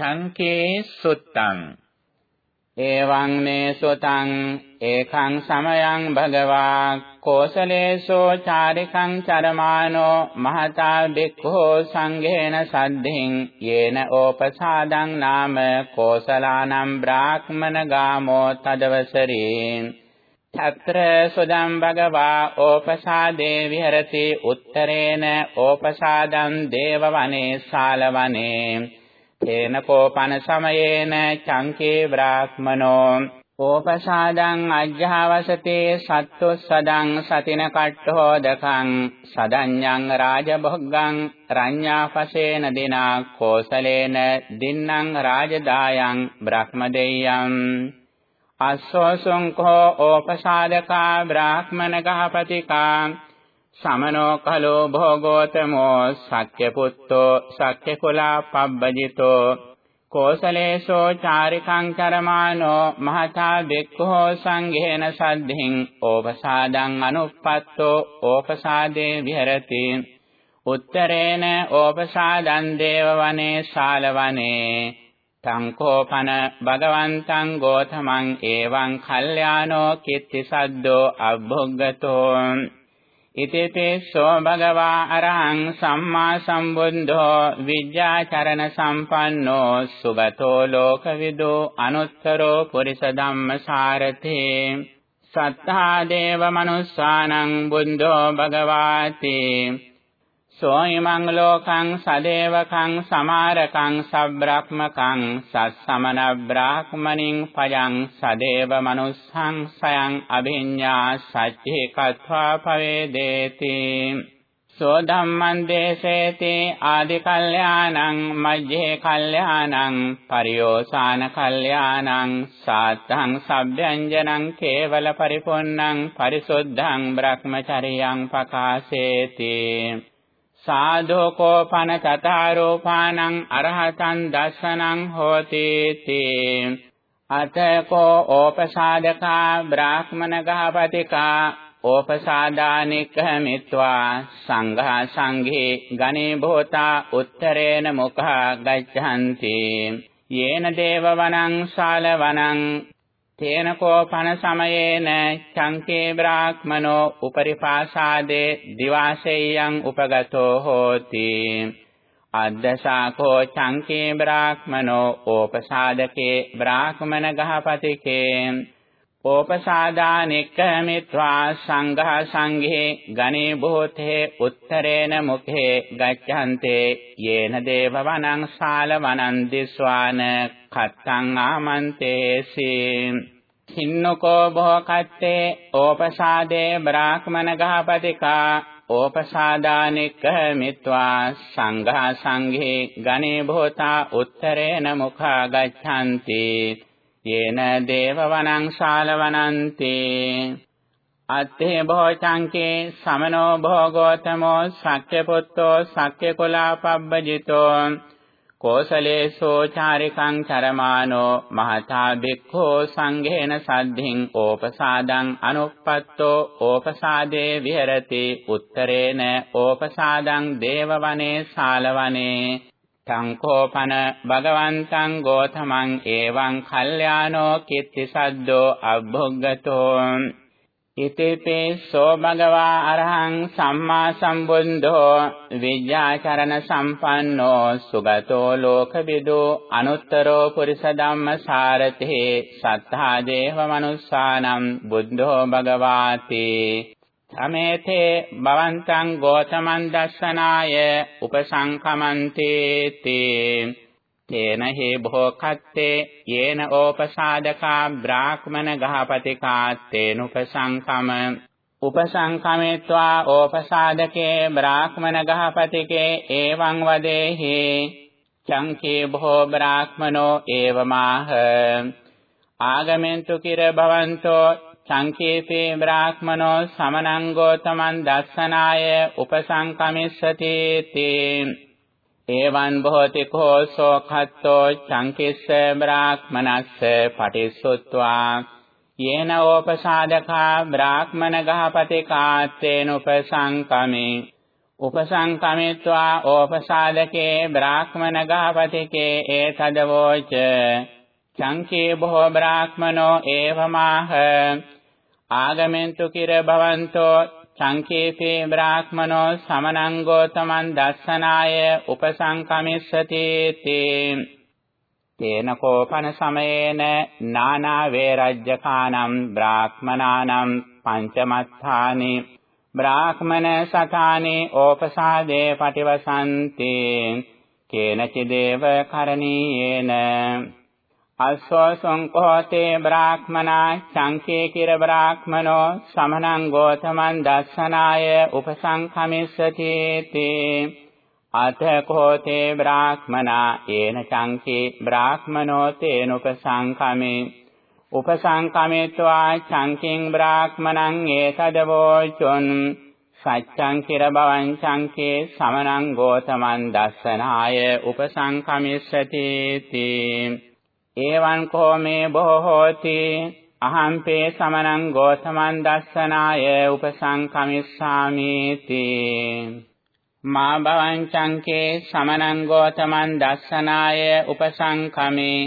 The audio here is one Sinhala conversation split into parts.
චංකේ සුත්තං। එවං මේ සුතං ඒකං සමයං භගවා। කෝසලේසෝ චාරිකං චරමානෝ මහතා බික්ඛෝ සංඝේන සද්ධින්। යේන ඕපසාදං නාම කෝසලානම් බ්‍රාහ්මන ගාමෝ තදවසරීන්। తත්‍ර සුදම් භගවා ඕපසාදේ විහෙරති උත්තරේන ඕපසාදං දේවවනේ ශාලවනේ। තේන කෝපන සමයේන චංකේ බ්‍රාහ්මනෝ. ඕපසාදං අජ්ජාවසතේ සත්තුස්සදං සතින කට්ඨෝදකං සදඤ්ඤං රාජභොග්ගං රඤ්ඤාපසේන දිනා කෝසලේන දින්නම් රාජදායං බ්‍රහ්මදෙය්‍යං. අස්සෝසුං කෝ ඕපසාදකා බ්‍රාහ්මන ගහපතිකා සමනෝ කලෝ භෝගෝතමෝ සක්්‍ය පුත්තෝ සක්්‍ය කුලා පබ්බජිතෝ කෝසලේසෝ චාරිකං කරමානෝ මහතා බෙක්ඛෝ සංඝේන සද්ධින් ඕපසාදං අනුප්පත්තෝ ඕපසාදේ විහෙරති. උත්තරේන ඕපසාදං දේව වනේ ශාලවනේ තංකෝපන භගවන්තං ගෝතමං එවං කල්යාණෝ කිත්තිසද්දෝ අබ්බොග්ගතෝ ඉතිපේසෝ භගවා අරහං සම්මා සම්බුද්ධෝ විද්‍යාචරණ සම්පන්නෝ සුගතෝ ලෝකවිදෝ අනුත්තරෝ පුරිස ධම්මසාරතේ සත්තා දේව මනුස්සානං බුද්ධෝ භගවාති සෝයිමං ලෝකං සදේවකං සමාරකං සබ්‍රාහ්මකං සස්සමන බ්‍රාහ්මණින් පයං සදේව මනුස්සං සයං අභිඤ්ඤා සච්චේ කତ୍වා පවේදේති. සෝ ධම්මං දේසේති ආදි කල්යාණං මජ්ජේ කල්යාණං පරියෝසాన කල්යාණං සාත්තං සබ්බ්‍යංජනං කේවල පරිපොන්නං පරිසුද්ධං බ්‍රහ්මචරියං පකාසේති. සාධෝකෝපන චතාරෝපානං අරහතං දස්සනං හෝති තේ. අතකෝ ඕපසාදකා බ්‍රාහ්මන ගහපතිකා ඕපසාදානික්ඛමිත්වා සංඝා සංඝේ ගණේ භෝතා උත්තරේන මුඛා ගච්ඡanti. යේන දේවවනං ශාලවනං තේන කෝපන සමයේන චංකේ බ්‍රාහ්මනෝ උපරිපාසාදේ දිවාසෙය්‍යං උපගතෝ හෝති. අද්දසාකෝ චංකේ බ්‍රාහ්මනෝ ඕපසාදකේ බ්‍රාහ්මන ගහපතිකේ. ඕපසාදානික්කමිත්වා සංඝා සංඝේ ගණේ බොහෝතේ උත්තරේන මුඛේ ගච්ඡන්තේ යේන දේවවනං ශාල වනං දිස්වාන කත්තං ආමන්තේසි. කින්නකෝ බොහකත්තේ ඕපසාදේ බ්‍රාහ්මන ගහපතිකා ඕපසාදානික්කමිත්වා සංඝා සංඝේ ගණේ බොහෝතා උත්තරේන මුඛා ගච්ඡන්ති. යේන දේවවනං ශාලවනන්ති අත්තේ භෝචංකේ සමනෝ භෝගෝතමෝ සක්්‍ය පුත්තෝ සක්්‍ය කුලාපබ්බජිතෝ කෝසලේසෝ චාරිකං චරමානෝ මහතා බික්ඛෝ සංඝේන සද්ධින් ඕපසාදං අනුප්පත්තෝ ඕපසාදේ විහෙරති උත්තරේන ඕපසාදං දේවවනේ ශාලවනේ සංකෝපන භගවන්තං ගෝතමං එවං කල්යාණෝ කිත්තිසද්දෝ අබ්බොග්ගතෝ ඉතිපේ සෝ භගවා අරහං සම්මා සම්බුද්ධෝ විද්‍යාචරණ සම්පන්නෝ සුගතෝ ලෝකවිදෝ අනුත්තරෝ පුරිස ධම්මසාරතේ සත්තා දේව මනුස්සානම් බුද්ධෝ භගවාති. සමේතේ භවන්තං ගෝතමන් දස්සනාය උපසංකමන්තේ තේ තේන හේ භෝකත්තේ යේන ඕපසාදකා බ්‍රාහ්මන ගහපතිකාත්තේන උපසංකම උපසංකමෙත්වා ඕපසාදකේ බ්‍රාහ්මන ගහපතිකේ එවං වදේහි චංකේ භෝ බ්‍රාහ්මනෝ ඒවමාහ ආගමෙන්තු කිර භවන්තෝ සංකේපේ බ්‍රාහ්මනෝ සමනං ගෝතමන් දස්සනාය උපසංකමිස්සති තේ. එවං භෝති කෝසෝ khත්තෝ චංකිස්ස බ්‍රාහ්මනස්ස පටිසුත්වා. යේන ඕපසාදකා බ්‍රාහ්මන ගහපති කාත්තේන උපසංකමේ. උපසංකමිත්වා ඕපසාදකේ බ්‍රාහ්මණ ගාපතිකේ ඒතදවෝච. චංකේ බොහෝ බ්‍රාහ්මනෝ ඒවමාහ. ආගමෙන්තු කිර භවන්තෝ සංකේපේ බ්‍රාහ්මනෝ සමනං ගෝතමන් දස්සනාය උපසංකමිස්සති තේ. තේන කෝපන සමයේන නානා වේරජ්‍යකානම් බ්‍රාහ්මනානම් පංචමත්ථානි. බ්‍රාහ්මන සතානේ ඕපසාදේ පටිවසන්ති. කේනචිදේව කරණීයේන. අස්සෝ සංකෝතේ බ්‍රාහ්මනා සංකේ කිර බ්‍රාහ්මනෝ සමනං ගෝතමන් දස්සනාය උපසංඛමිස්සති තේ. අත කෝතේ බ්‍රාහ්මනා ඒන සංකේ බ්‍රාහ්මනෝ තේන උපසංඛමේ. උපසංඛමේत्वा සංකින් බ්‍රාහ්මණං ඒතදවෝචොන් සච්ඡං කිර බවං සංකේ සමනං ගෝතමන් දස්සනාය උපසංඛමිස්සති තේ. එවං කෝ මේ බොහෝ හෝති අහම්පේ සමනං ගෝතමන් දස්සනාය උපසංකමිස්සාමි තී මා භවං චංකේ සමනං ගෝතමන් දස්සනාය උපසංකමේ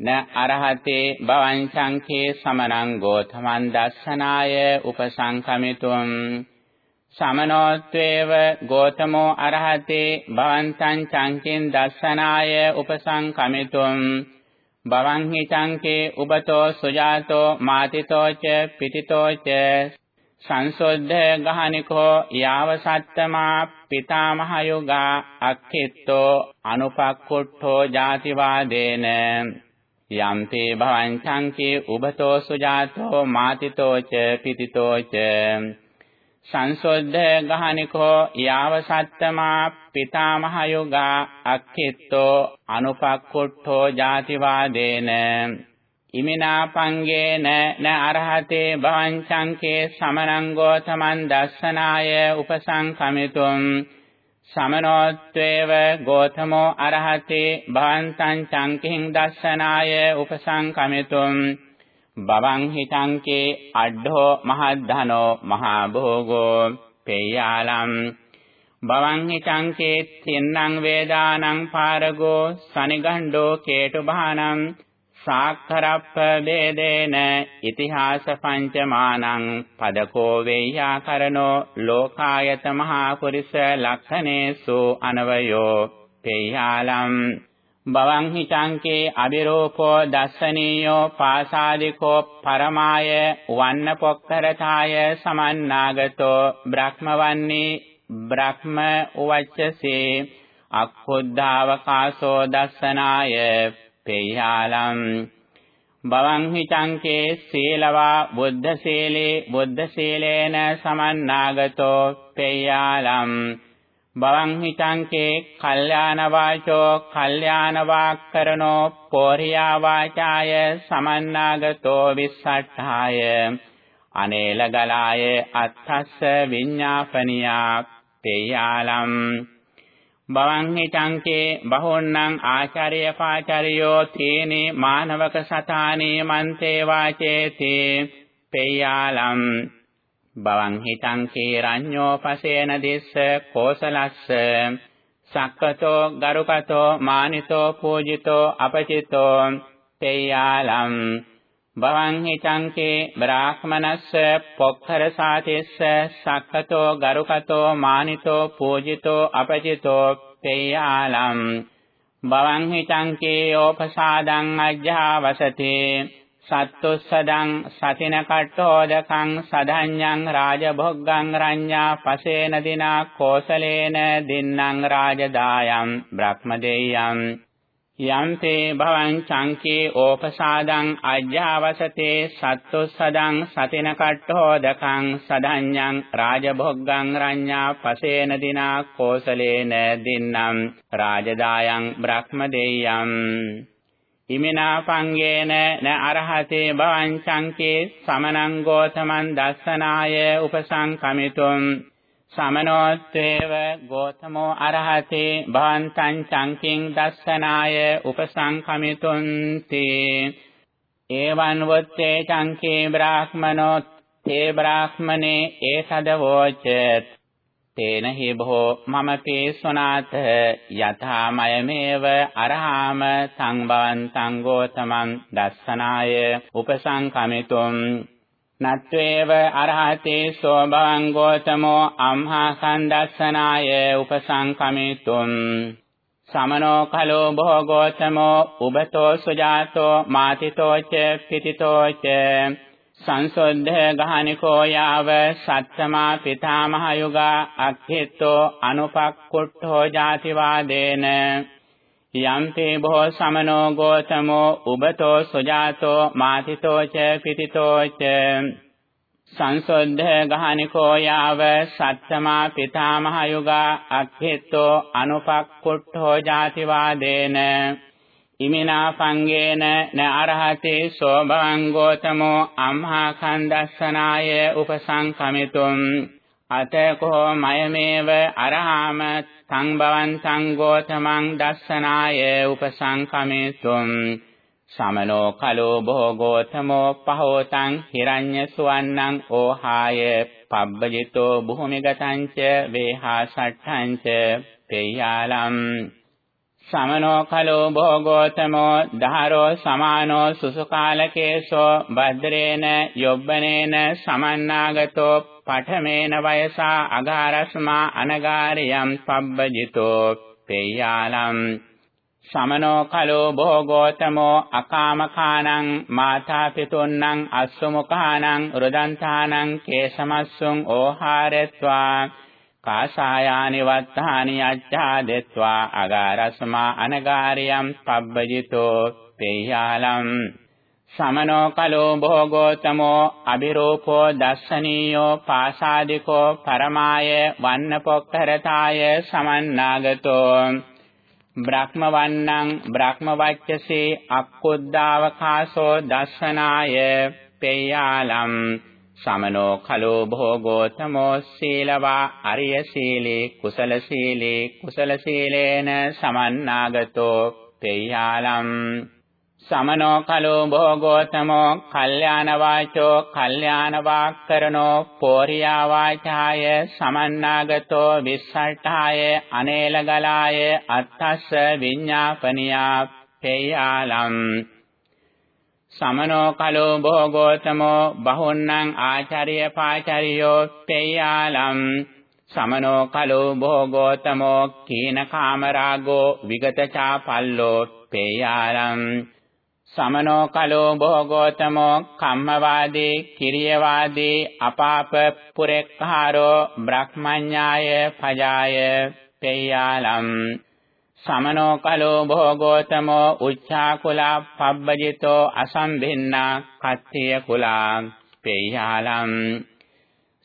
න අරහතේ භවං චංකේ සමනං ගෝතමන් දස්සනාය උපසංකමිතුම් සමනෝත්වේව ගෝතමෝ අරහතේ භවන්තං චංකින් දස්සනාය උපසංකමිතුම් භවං හි චංකේ උබතෝ සුජාතෝ මාතිතෝ ච පිතිතෝ ච සංසොද්ධ ගහනිකෝ යාව සත්තමා පිතාමහ යුගා අක්ඛිත්තෝ අනුපක්ඛුට්ඨෝ ජාතිවාදේන යම්පේ භවං චංකේ උබතෝ සුජාතෝ මාතිතෝ ච පිතිතෝ ච සංසොද්ධ ගහනිකෝ යාව සත්තමා පිතාමහ යුගා අක්ඛිත්තෝ අනුපක්ඛුට්ඨෝ ජාතිවාදේන. ඉමිනා පංගේන න අරහතේ භවං සංකේ සමනං ගෝතමන් දස්සනාය උපසංකමිතුම්. සමනෝත්වේව ගෝතමෝ අරහතේ භවන්තං චංකින් දස්සනාය උපසංකමිතුම්. බවං හිතංකේ අඩ්ඩෝ මහද්ධනෝ මහා භෝගෝ පේයාලම් බවං හිතංකේ තින්නං වේදානං පාරගෝ සනිගණ්ඩෝ කේතුබානං සාක්කරප්ප වේදේන ඉතිහාස පංචමානං පදකෝ වේයාකරනෝ ලෝකායත මහා පුරිස ලක්ෂණේසු අනවයෝ පේයාලම් බවං හිතංකේ අබිරූපෝ දස්සනීයෝ පාසාදිකෝ පරමාය වන්න පොක්කරතාය සමන්නාගතෝ බ්‍රහ්මවන්නේ බ්‍රහ්ම උවච්චසේ අක්ඛුද්ධාවකාශෝ දස්සනාය පේයාලම් බවං හිතංකේ සීලවා බුද්ධ සීලේ බුද්ධ සීලේන සමන්නාගතෝ පේයාලම් බවං හිතංකේ කල්යාණ වාචෝ කල්යාණ වාක්කරනෝ පෝරියා වාචාය සමන්නාගතෝ විස්සට්ඨාය. අනේල ගලාය අත්තස්ස විඤ්ඤාපනියා තේයාලම්. බවං හිතංකේ බහොන්නං ආචාර්ය පාචාරියෝ තේනේ මානවක සතානේ මන්තේ වාචේති පේයාලම් බවං හිතං කේරඤ්ඤෝ පසේන දිස්ස කෝසලස්ස. සක්කතෝ ගරුකතෝ මානිතෝ පූජිතෝ අපචිතෝ තේයාලම්. බවං හිතං කේ බ්‍රාහ්මනස්ස පොක්ඛර සාතිස්ස සක්කතෝ ගරුකතෝ මානිතෝ පූජිතෝ අපචිතෝ තේයාලම්. බවං හිතං කේ ඕපසාදං අජ්ජාවසතේ සත්තුස්සදං සතින කට්ඨෝදකං සදඤ්ඤං රාජභොග්ගං රඤ්ඤා පසේන දිනා කෝසලේන දින්නම් රාජදායම් බ්‍රහ්මදේයම් යම්තේ භවං චංකේ ඕපසාදං අජ්ජාවසතේ සත්තුස්සදං සතින කට්ඨෝදකං සදඤ්ඤං රාජභොග්ගං රඤ්ඤා පසේන දිනා කෝසලේන දින්නම් රාජදායම් බ්‍රහ්මදේයම් ඉමිනා පංගේන න අරහතේ භවං සංකේ සමනං ගෝතමන් දස්සනාය උපසංකමිතුම්. සමනෝත්තේව ගෝතමෝ අරහතේ භවන්තං සංකින් දස්සනාය උපසංකමිතුම් තේ. එවං වොත්තේ සංකේ බ්‍රාහ්මනෝ තේ බ්‍රාහ්මනේ ඒසදවෝච තේන හි බොහෝ මම පේසුනාත යථා මයමේව අරහාම සංභවන් සංගෝතමං දස්සනාය උපසංකමිතුම් නත්වේව අරහතේ සෝභවං ගෝතමෝ අම්හා සම්දස්සනාය උපසංකමිතුම් සමනෝ කලෝ භෝගෝතමෝ උබතෝ සුජාතෝ මාතිතෝච පිතිතෝච සංසොද්ධ ගහනිකෝ යාව සත්තමා පිතාමහ යුගා අක්ඛිතෝ අනුපක්කුට්ඨෝ ජාතිවාදේන යම්තේ බෝ සමනෝ ගෝතමෝ උබතෝ සුජාතෝ මාතිතෝ ච පිතිතෝ ච සංසොද්ධ ගහනිකෝ යාව සත්තමා පිතාමහ යුගා අක්ඛිතෝ අනුපක්කුට්ඨෝ ජාතිවාදේන ඉමිනා පංගේන න අරහතේ සෝභවං ගෝතමෝ අම්හා කන්දස්සනාය උපසංකමිතුම්. අතකෝ මයමේව අරහාම සංභවං සංගෝතමං දස්සනාය උපසංකමිතුම්. සමනෝ කලෝ භෝගෝතමෝ පහෝතං හිරඤ්ඤ සුවන්නං ඕහාය පබ්බජිතෝ භූමිගතං ච වේහා සට්ඨං ච පේයාලම් සමනෝ කලෝ භෝගෝතමෝ ධාරෝ සමානෝ සුසුකාලකේසෝ භද්රේන යොබ්බනේන සමන්නාගතෝ පඨමේන වයසා අගාරස්මා අනගාරියම් පබ්බජිතෝ පේයාලම් සමනෝ කලෝ භෝගෝතමෝ අකාමකානං මාතා පිතුන්නං අස්සමුඛානං රුදන්තානං කේසමස්සුං ඕහාරත්වා කාසායානි වත්තානි අච්ඡාදෙත්වා අගාරස්මා අනගාරියම් පබ්බජිතෝ පේයාලම් සමනෝ කලෝ භෝගෝතමෝ අබිරූපෝ දස්සනීයෝ පාසාදිකෝ පරමාය වන්නපොක්කරතාය සමන්නාගතෝ බ්‍රහ්ම වන්නං බ්‍රහ්ම වච්චසේ අක්කොද්දාවකාසෝ දස්සනාය පේයාලම් සමනෝ කලෝ භෝගෝතමෝ සීලවා අරිය සීලේ කුසල සීලේ කුසල සීලේන සමන්නාගතෝ පේයාලම් සමනෝ කලෝ භෝගෝතමෝ කල්යාණ වාචෝ කල්යාණ වාක්කරනෝ පෝරියා වාචාය සමන්නාගතෝ විස්සට්ඨාය අනේලගලාය අත්තස්ස විඤ්ඤාපනියා පේයාලම් සමනෝ කලෝ භෝගෝතමෝ බහුන්නං ආචාර්ය පාචාරියෝ පේයාලම් සමනෝ කලෝ භෝගෝතමෝ කීන කාමරාගෝ විගතචා පල්ලෝ පේයාලම් සමනෝ කලෝ භෝගෝතමෝ කම්මවාදී කිරියවාදී අපාප පුරෙක්ඛාරෝ බ්‍රහ්මඤ්ඤාය පජාය පේයාලම් සමනෝ කලෝ භෝගෝතමෝ උච්ඡාකුලා පබ්බජිතෝ අසම්භින්නා කත්තිය කුලා පේයාලම්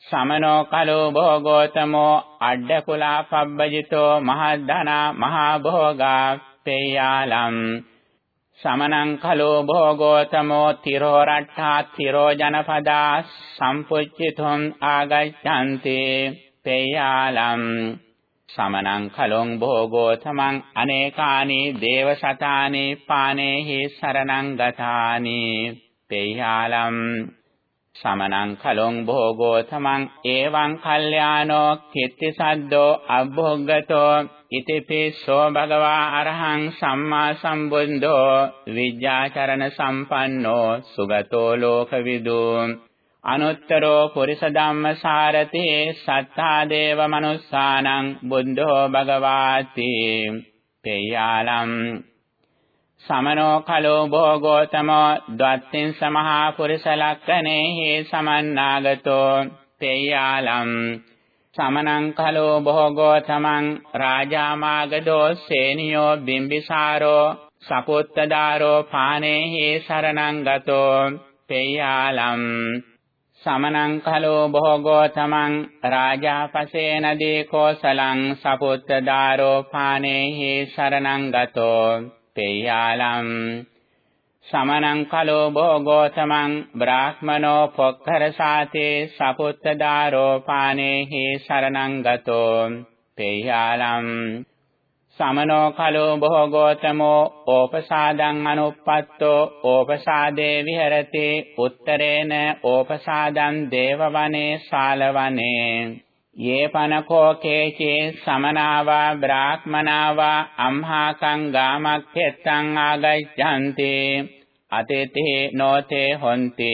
සමනෝ කලෝ භෝගෝතමෝ අඩ කුලා පබ්බජිතෝ මහද්ධනා මහා භෝගා පේයාලම් සමනං කලෝ භෝගෝතමෝ තිරෝ රට්ඨා තිරෝ ජනපදා සම්පුච්චිතුම් ආගච්ඡanti පේයාලම් සමනං කලොං භෝගෝතමං අනේකානි දේවසතානි පානේහි සරණං ගතානි පේයාලම් සමනං කලොං භෝගෝතමං එවං කල්යාණෝ කිත්ති සද්දෝ අභෝග්ගතෝ ඉතිපිස්සෝ භගවා අරහං සම්මා සම්බුද්ධෝ විද්‍යාචරණ සම්පන්නෝ සුගතෝ ලෝකවිදු අනුත්තරෝ පුරිස ධම්මසාරති සත්තා දේව මනුස්සානං බුද්ධෝ භගවාති පේයාලම් සමනෝ කලෝ භෝගෝතමෝ ද්වත්තින් සමහා පුරිස ලක්කනේහි සමන්නාගතෝ පේයාලම් සමනං කලෝ භෝගෝතමං රාජාමාගදෝ සේනියෝ බිම්බිසාරෝ සපුත්තදාරෝ පානේහි සරණං ගතෝ පේයාලම් සමනං කලෝ භෝගෝතමං රාජාපසේනදී කෝසලං සපුත්තදාරෝ පානේහි සරණං ගතෝ පේයාලම් සමනං කලෝ භෝගෝතමං බ්‍රාහ්මනෝ පොක්ඛරසාතේ සපුත්තදාරෝපානේහි සරණං ගතෝ පේයාලම් සමනෝ කලෝ භෝගෝතමෝ ඕපසාදං අනුප්පත්තෝ ඕපසාදේ විහෙරති උත්තරේන ඕපසාදං දේවවනේ ශාලවනේ යේ පනකෝ කේචේ සමනාවා බ්‍රාහ්මනාවා අම්හාකං ගාමක්ඛෙත්තං ආගච්ඡanti අතේතේ නොතේ හොಂತಿ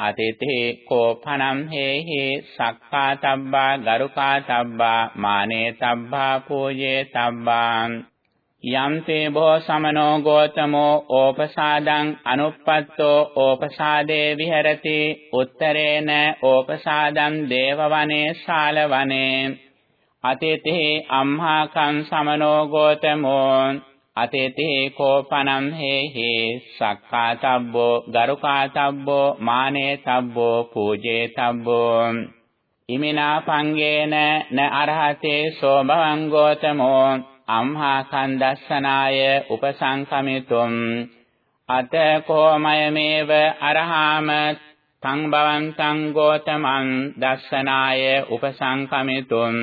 අතේතේ කෝපනම් හේහි සක්කාතබ්බා ගරුකාතබ්බා මානේතබ්බා පූජේතබ්බා යම් තේ බෝ සමනෝ ගෝතමෝ ඕපසාදං අනුප්පත්තෝ ඕපසාදේ විහෙරති. උත්තරේන ඕපසාදං දේවවනේ ශාලවනේ. අතේතේ අම්හාකං සමනෝ ගෝතමෝ. අතේතේ කෝපනම් හේහි සක්කාතබ්බෝ ගරුකාතබ්බෝ මානේතබ්බෝ පූජේතබ්බෝ ඉමිනා පංගේන න අරහතේ සෝභවං ගෝතමෝ අම්හා කන්දස්සනාය උපසංකමිතුම් අත කෝමයමේව අරහාම තං භවන්තං ගෝතමං දස්සනාය උපසංකමිතුම්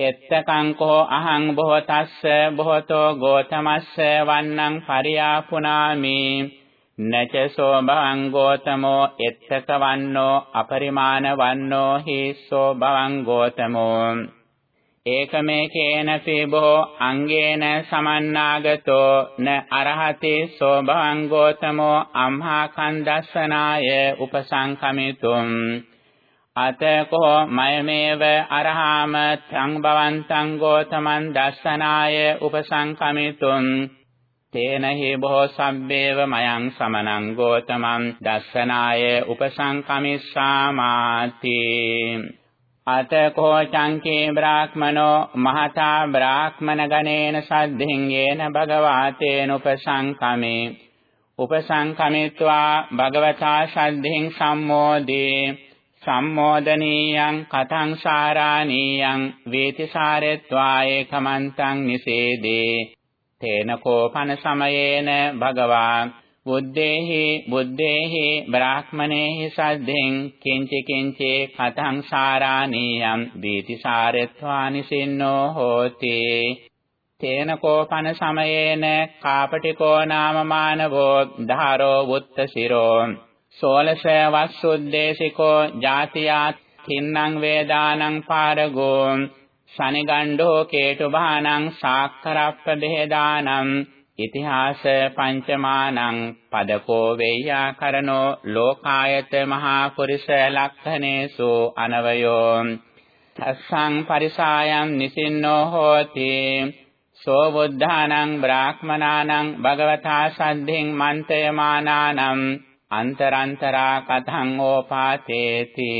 එත්තකං කෝ අහං බොහතස්ස බොහතෝ ගෝතමස්ස වන්නං පරියාපුනාමි. නචසෝ භවං ගෝතමෝ එත්තක වන්නෝ අපරිමාණ වන්නෝ හිස්සෝ භවං ගෝතමෝ. ඒකමේකේන සීබෝ අංගේන සමන්නාගතෝ න අරහති සෝභවං ගෝතමෝ අම්හා කන්දස්සනාය උපසංකමිතුම්. අතකෝ මයමේව අරහාම තං භවන්තං ගෝතමන් දස්සනාය උපසංකමිතුම් තේන හි බොහෝ සබ්බේව මයං සමනං ගෝතමං දස්සනාය උපසංකමිස්සාමාති. අතකෝ චංකේ බ්‍රාහ්මනෝ මහතා බ්‍රාහ්මන ගණේන සද්ධින් යේන භගවාතේන උපසංකමේ. උපසංකමිත්වා භගවතා සද්ධින් සම්මෝදී සම්මෝදනීයං කතං සාරාණීයං වේතිසාරෙත්වා ඒකමන්තං නිසේදේ. තේන කෝපන සමයේන භගවා බුද්දේහි බුද්දේහි බ්‍රාහ්මනේහි සද්දෙන් කිංචි කිංචි කතං සාරාණීයම් දීති සාරෙත්වානි සින්නෝ හෝති. තේන කෝපන සමයේන කාපටිකෝ නාම මානවෝ ධාරෝ වුත්ත සිරෝ සෝලස වස්සුද්දේශිකෝ ජාතියා තින්නං වේදානං පාරගෝ සනිගණ්ඩෝ කේතුභානං සාක්කරප්ප බෙහෙදානං ඉතිහාස පංචමානං පදකෝ වේයාකරණෝ ලෝකායත මහා පුරිස ලක්ඛනේසු අනවයෝ තස්සං පරිසායම් නිසින්නෝ හෝති සෝ බුද්ධානං බ්‍රාහ්මනානං භගවතා සද්ධින් මන්තයමානානම් අන්තරන්තරා කතං ඕපාතේති।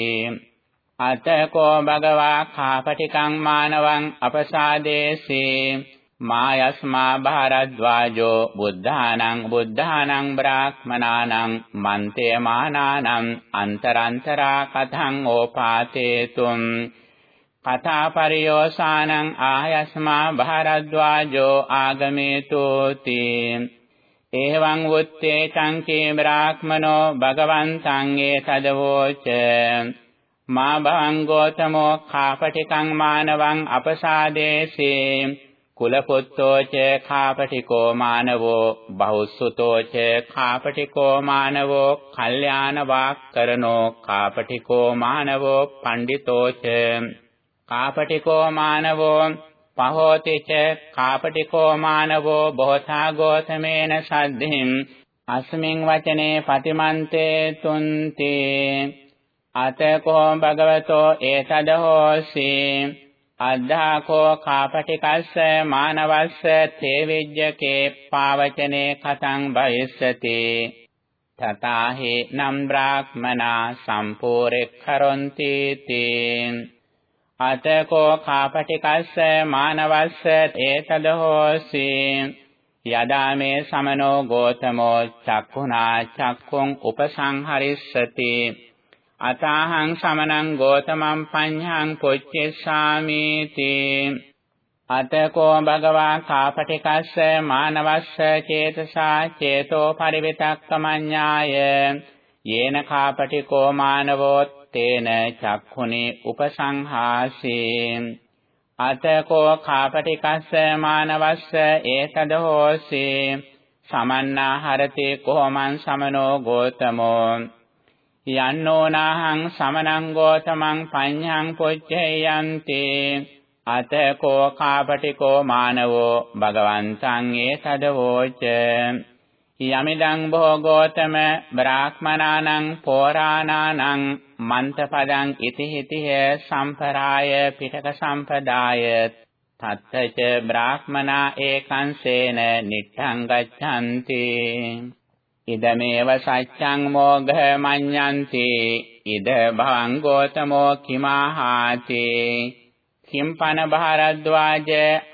අතකෝ භගවා කාපටිකං මානවං අපසාදේසී। මායස්මා භාරද්වාජෝ බුද්ධානං බුද්ධානං බ්‍රාහ්මනානං මන්තේමානානං අන්තරන්තරා කතං ඕපාතේතුම්। කතා පරියෝසානං ආයස්මා භාරද්වාජෝ ආගමේතෝති। එවං වුත්තේ චංකේ බ්‍රාහ්මනෝ භගවන්තං ඒ තදවෝච මා භවං ගෝතමෝ කාපටිකං මානවං අපසාදේසේ කුලපුත්තෝ ච කාපටිකෝ මානවෝ බහුසුතෝ ච කාපටිකෝ මානවෝ කල්යාණ වාක්කරනෝ කාපටිකෝ මානවෝ පණ්ඩිතෝ ච කාපටිකෝ මානවෝ පහෝති ච කාපටිකෝ මානවෝ බොහෝතා ගෝතමේන සද්ධින් අස්මින් වචනේ පතිමන්තේ තුන්ති. අතකෝ භගවතෝ ඒතද හෝසී අද්ධාකෝ කාපටිකස්ස මානවස්ස තේ විජ්ජකේ පාවචනේ කතං බයිස්සති. තතාහි නම් බ්‍රාහ්මනා සම්පූරෙක්ඛරොන්ති තේ. අතකෝ කාපටිකස්ස මානවස්ස ඒතද හෝසි යදා මේ සමනෝ ගෝතමෝ චක්ඛුනා චක්ඛුං උපසංහරිස්සති. අතාහං සමනං ගෝතමං පඤ්ඤං පුච්චෙස්සාමීති. අතකෝ භගවා කාපටිකස්ස මානවස්ස චේතසා චේතෝ පරිවිතක්කමඤ්ඤාය. යේන කාපටිකෝ මානවෝ තේන චක්ඛුනි උපසංහාසී අතකෝ කාපටිකස්ස මානවස්ස ඒතද හෝසී සමන්නා හරති කොමං සමනෝ ගෝතමෝ। යන්නෝනාහං සමනං ගෝතමං පඤ්ඤං පුච්චයන්ති අතකෝ කාපටිකෝ මානවෝ භගවන්තං ඒතදවෝච යමිදං භෝගෝතම බ්‍රාහ්මනානං පෝරාණානං මන්තපදං ඉතිහිතිහ සම්පරාය පිටක සම්පදාය. තත්තච බ්‍රාහ්මනා ඒකංසේන නිට්ඨං ගච්ඡanti. ඉදමේව සච්ඡං මෝඝ මඤ්ඤන්ති ඉද භවං ගෝතමෝ කිමාහාති. කිම්පන භාරද්වාජ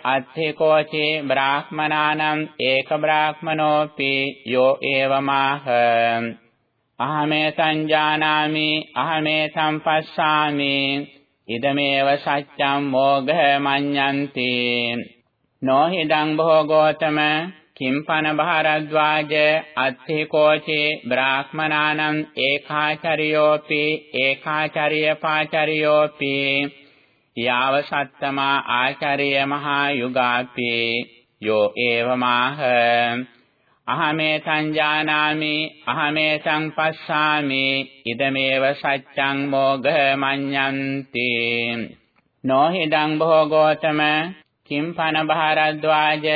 අත්ථිකෝචේ බ්‍රාහ්මනානම් ඒක බ්‍රාහ්මනෝපි යෝ ඒවමාහ අහමේ සංජානාමි අහමේ සම්පස්සාමි ඉදමේව සච්ඡං මෝඝ මඤ්ඤන්ති නොහිදං භෝගෝතම කිම්පන භාරද්වාජ අත්ථිකෝචේ බ්‍රාහ්මනානම් ඒකාචරියෝපි ඒකාචරිය පාචරියෝපි යාව සත්තමා ආචාර්ය මහා යුගාපි යෝ ඒවමාහ අහමේ සංජානාමි අහමේ සංපස්සාමි ඉදමේව සච්ඡං මෝඝ මඤ්ඤන්ති. නොහිදං භෝගෝතම කිම්පන භාරද්වාජ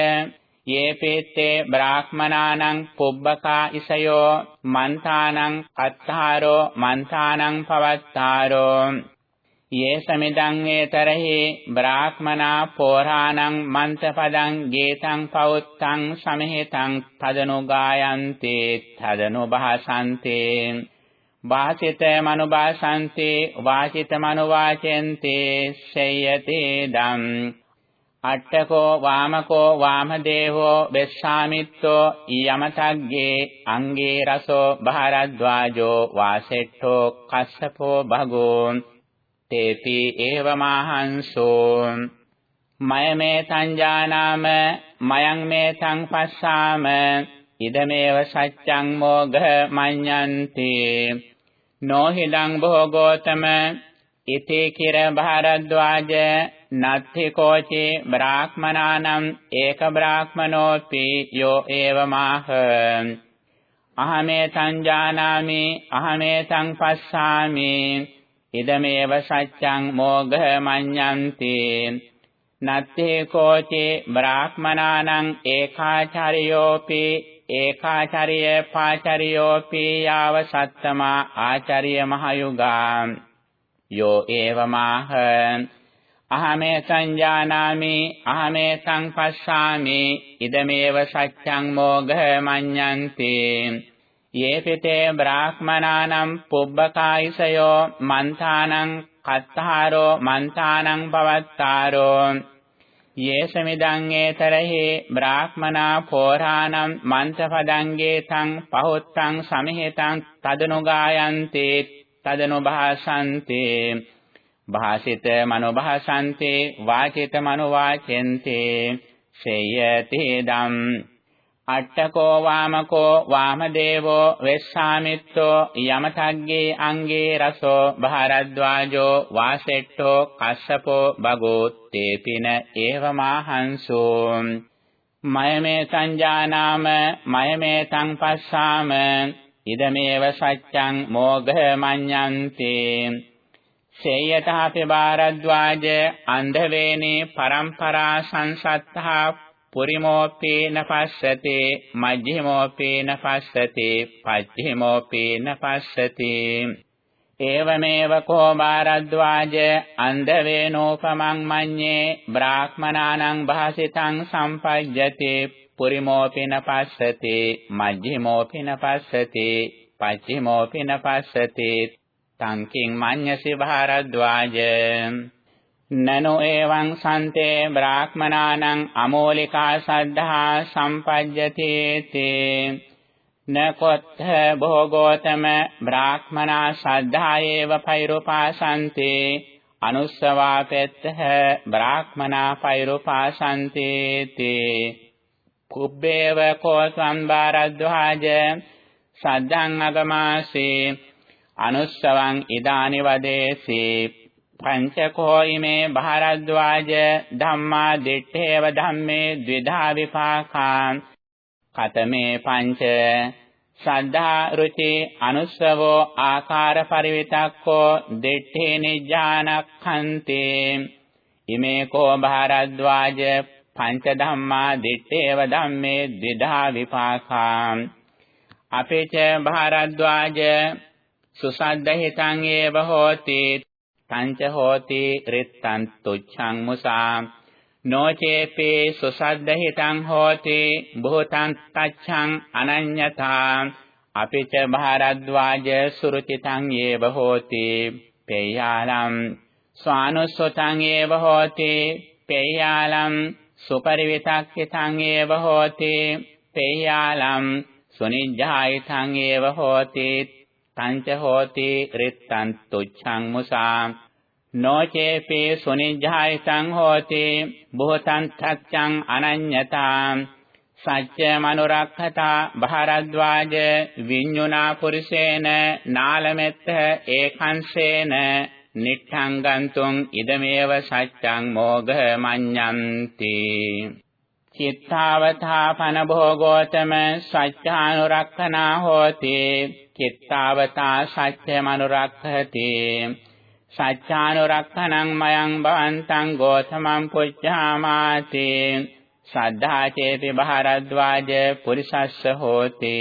යේ පේත්තේ බ්‍රාහ්මනානං පුබ්බකා ඉසයෝ මන්තානං අත්තාරෝ මන්තානං පවත්තාරෝ. යේ සමිදං ඒතරහි බ්‍රාහ්මනා පෝරාණං මන්තපදං ගේතං පවුත්තං සමහෙතං තදනු ගායන්ති තදනු භාසන්තේ වාචිත මනුභාසන්තේ වාචිත මනුවාචෙන්තේ සේයති දම් අට්ඨකෝ වාමකෝ වාමදේවෝ වෙස්සාමිත්තෝ යමතග්ගේ අංගේ රසෝ භාරද්වාජෝ වාසෙට්ඨෝ කස්සපෝ භගෝ තේපි ඒවමාහංසෝ මයමේ සංජානාම මයං මේ සංපස්සාම ඉදමේව සච්ඡං මෝඝ මඤ්ඤන්ති. නොහිදං භෝගෝතම ඉතේ කිර භාරද්වාජ නත්ථි කෝචේ බ්‍රාහ්මනානම් ඒක බ්‍රාහ්මනෝපි යෝ ඒවමාහ. අහමේ සංජානාමි අහමේ සංපස්සාමි ඉදමේව සච්ඡං මෝඝ මඤ්ඤන්ති නත්තේ කෝචේ බ්‍රාහ්මනානං ඒකාචාරියෝපි ඒකාචාරිය පාචාරියෝපි යාව සත්තමා ආචාරිය මහයුගා යෝ ඒවමාහ අහමේ සංජානාමි අහමේ සංපස්සාමි ඉදමේව සච්ඡං මෝඝ මඤ්ඤන්ති යේ පිතේ බ්‍රාහ්මනානම් පුබ්බකායිසයෝ මන්තානං කත්තාරෝ මන්තානං පවත්තාරෝ යේ සමිදං ඒතරහි බ්‍රාහ්මනා පෝරාණං මන්තපදංගේ තං පහොත්තං සමහෙතං තදනුගායන්ති තදනුභාසන්තේ. භාසිත අට්ඨකෝ වාමකෝ වාමදේවෝ වෙස්සාමිත්තෝ යමතග්ගේ අංගේ රසෝ භාරද්වාජෝ වාසෙට්ටෝ කස්සපෝ භගෝ තේපින ඒවමාහංසෝ. මයමේ සංජානාම මයමේ සංපස්සාම ඉදමේව සච්ඡං මෝඝ මඤ්ඤන්ති. සේයතාපි භාරද්වාජ අන්ධවේනේ පරම්පරා සංසත්තා පුරිමෝපේන පස්සති මජ්ක්‍ධිමෝපේන පස්සති පච්චිමෝපේන පස්සති. ඒවමේව කෝ බාරද්වාජ අන්ධවේනෝපමං මඤ්ඤේ බ්‍රාහ්මනානං භාසිතං සම්පජ්ජති පුරිමෝපින පස්සති මජ්ක්‍ධිමෝපින පස්සති පච්චිමෝපින පස්සති. තංකින් මඤ්ඤසි භාරද්වාජ නනෝ එවං සන්තේ බ්‍රාහ්මනානං අමෝලිකා සද්ධා සම්පජ්ජති තේ නකොත්ථ භෝගෝතම බ්‍රාහ්මනා සද්ධායේව පෛරුපාසන්ති අනුස්සවාපෙත්ත බ්‍රාහ්මනා පෛරුපාසන්ති තේ කුබ්බේව කෝසම් බාරද්වාජ සද්ධං අගමාසේ අනුස්සවං ඉදානි වදේසී පංචකෝ ඉමේ භාරද්වාජ ධම්මා දිත්තේව ධම්මේ ද්විධා විපාකාන් කතමේ පංච සද්ධා රුචි අනුස්සවෝ ආකාර පරිවිතක්කෝ දිට්ඨේ නිජානක්ඛන්තේ. ඉමේ කෝ භාරද්වාජ පංච ධම්මා දිත්තේව ධම්මේ ද්විධා විපාකා. අපේච භාරද්වාජ සුසද්දහිතං ඒව හෝති. තංච හෝති රිත්තං තුච්ඡං මුසා නොචේපේ සුසද්දහිතං හෝති භූතං තච්ඡං අනඤ්‍යතා අපිච භාරද්වාජ සුරුචිතං ඒව හෝති පේයාලම් ස්වානුස්සතං ඒව හෝති පේයාලම් සුපරිවිතක්ඛිතං ඒව හෝති පේයාලම් සුනිජ්ජායිතං ඒව හෝති තංච හෝති රිත්තං තුච්ඡං මුසා නොචේපි සුනිජ්ජායිතං හෝති භූතං තච්ඡං අනඤ්‍යතා සච්ච මනුරක්ඛතා භාරද්වාජ විඤ්ඤුනා පුරිසේන නාලමෙත්ත ඒකංසේන නිට්ඨං ගන්තුං ඉදමේව සත්‍යං මෝඝ මඤ්ඤන්ති චිත්තාවතාපන භෝගෝතම සත්‍යානුරක්ඛනා හෝති චිත්තාවතා සත්‍යමනුරක්ඛති සත්‍යානුරක්ඛනං මයං භවන්තං ගෝතමං පුච්ඡාමාති සද්ධා චේති බහරද්වාජ පුරිසස්ස හෝති